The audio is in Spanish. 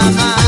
mamá.